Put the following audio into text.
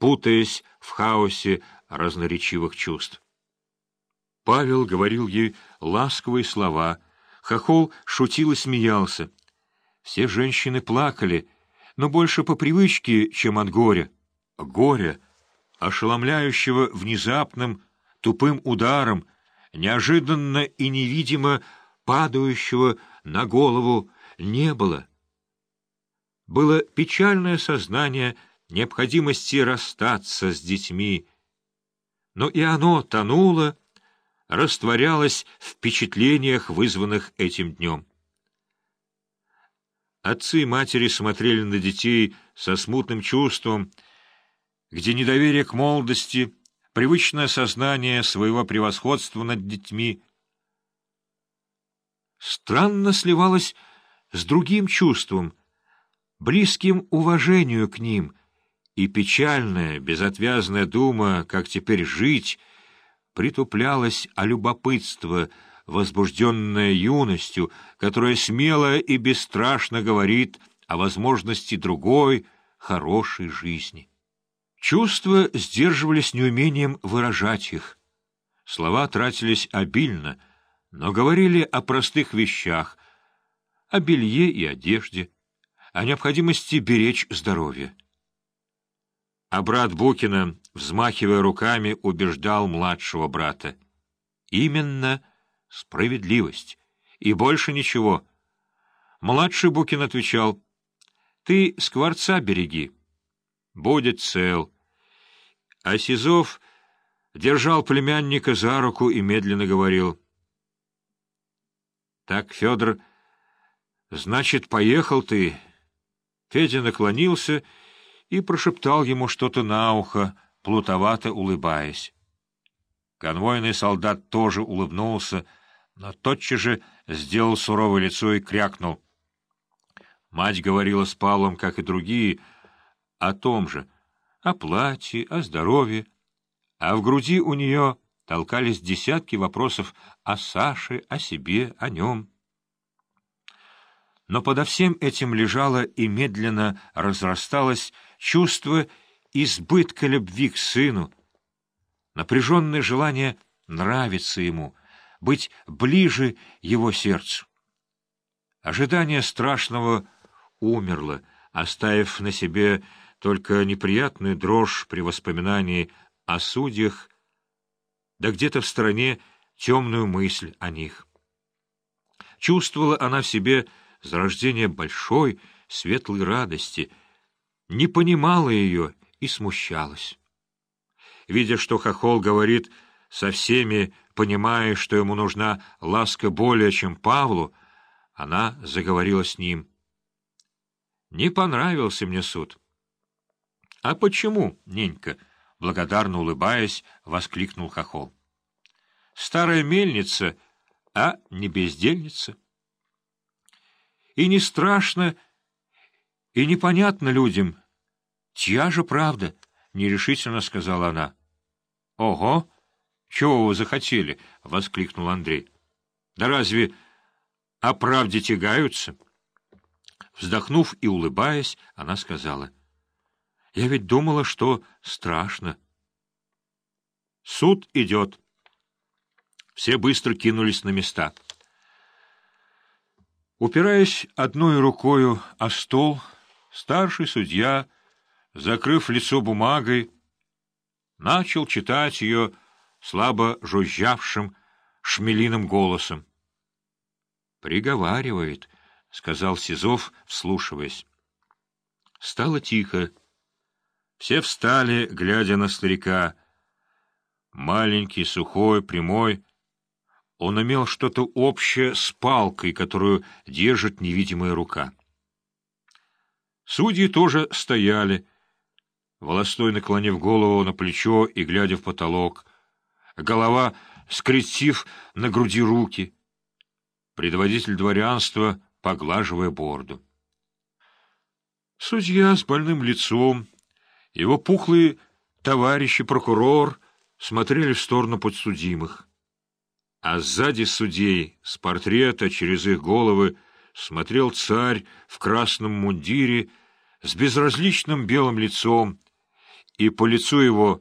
путаясь в хаосе разноречивых чувств. Павел говорил ей ласковые слова, Хохол шутил и смеялся. Все женщины плакали, но больше по привычке, чем от горя. Горе, ошеломляющего внезапным, тупым ударом, неожиданно и невидимо падающего на голову, не было. Было печальное сознание необходимости расстаться с детьми, но и оно тонуло, растворялось в впечатлениях, вызванных этим днем. Отцы и матери смотрели на детей со смутным чувством, где недоверие к молодости, привычное сознание своего превосходства над детьми странно сливалось с другим чувством, близким уважению к ним, и печальная, безотвязная дума, как теперь жить, притуплялась о любопытство, возбужденное юностью, которая смело и бесстрашно говорит о возможности другой, хорошей жизни. Чувства сдерживались неумением выражать их. Слова тратились обильно, но говорили о простых вещах, о белье и одежде, о необходимости беречь здоровье. А брат Букина, взмахивая руками, убеждал младшего брата. Именно справедливость. И больше ничего. Младший Букин отвечал, «Ты скворца береги» будет цел. А Сизов держал племянника за руку и медленно говорил. «Так, Федор, значит, поехал ты?» Федя наклонился и прошептал ему что-то на ухо, плутовато улыбаясь. Конвойный солдат тоже улыбнулся, но тотчас же сделал суровое лицо и крякнул. Мать говорила с Павлом, как и другие, — о том же, о платье, о здоровье, а в груди у нее толкались десятки вопросов о Саше, о себе, о нем. Но подо всем этим лежало и медленно разрасталось чувство избытка любви к сыну, напряженное желание нравиться ему, быть ближе его сердцу. Ожидание страшного умерло, оставив на себе только неприятную дрожь при воспоминании о судьях, да где-то в стороне темную мысль о них. Чувствовала она в себе зарождение большой, светлой радости, не понимала ее и смущалась. Видя, что Хохол говорит со всеми, понимая, что ему нужна ласка более, чем Павлу, она заговорила с ним. «Не понравился мне суд». — А почему, ненька? — благодарно улыбаясь, воскликнул Хохол. — Старая мельница, а не бездельница. И не страшно, и непонятно людям. Чья же правда? — нерешительно сказала она. — Ого! Чего вы захотели? — воскликнул Андрей. — Да разве о правде тягаются? Вздохнув и улыбаясь, она сказала — я ведь думала, что страшно. Суд идет. Все быстро кинулись на места. Упираясь одной рукою о стол, старший судья, закрыв лицо бумагой, начал читать ее слабо жужжавшим шмелиным голосом. «Приговаривает», — сказал Сизов, вслушиваясь. Стало тихо. Все встали, глядя на старика. Маленький, сухой, прямой. Он имел что-то общее с палкой, которую держит невидимая рука. Судьи тоже стояли, волостой наклонив голову на плечо и глядя в потолок, голова скрестив на груди руки, предводитель дворянства, поглаживая борду. Судья с больным лицом, его пухлые товарищи, прокурор, смотрели в сторону подсудимых. А сзади судей, с портрета через их головы, смотрел царь в красном мундире с безразличным белым лицом и по лицу его